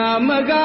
ನಮಗಾ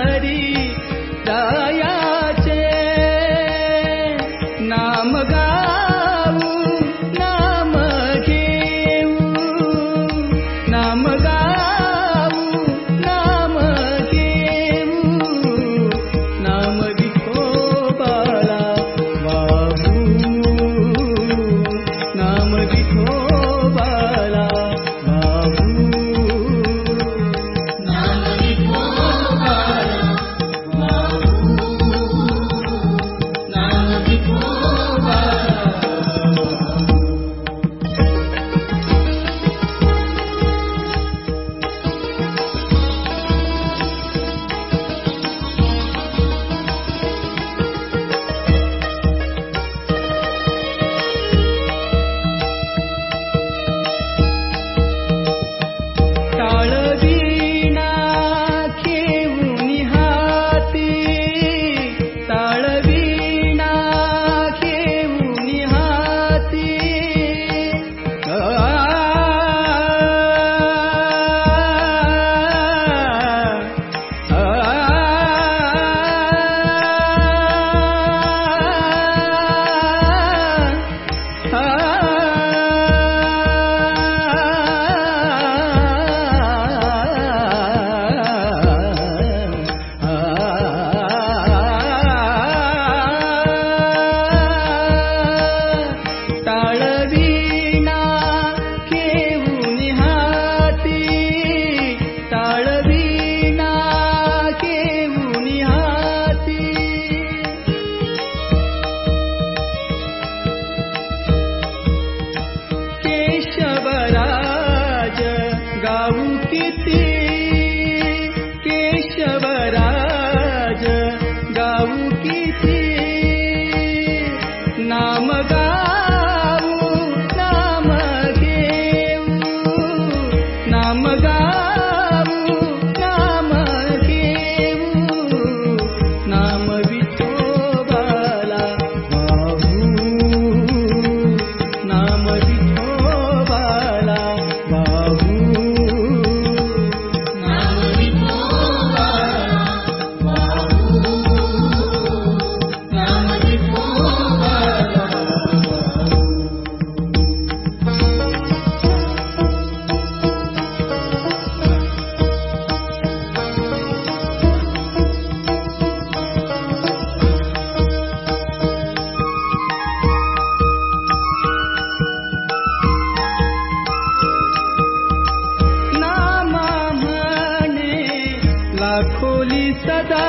ಹರಿ ದಾ खोली सदा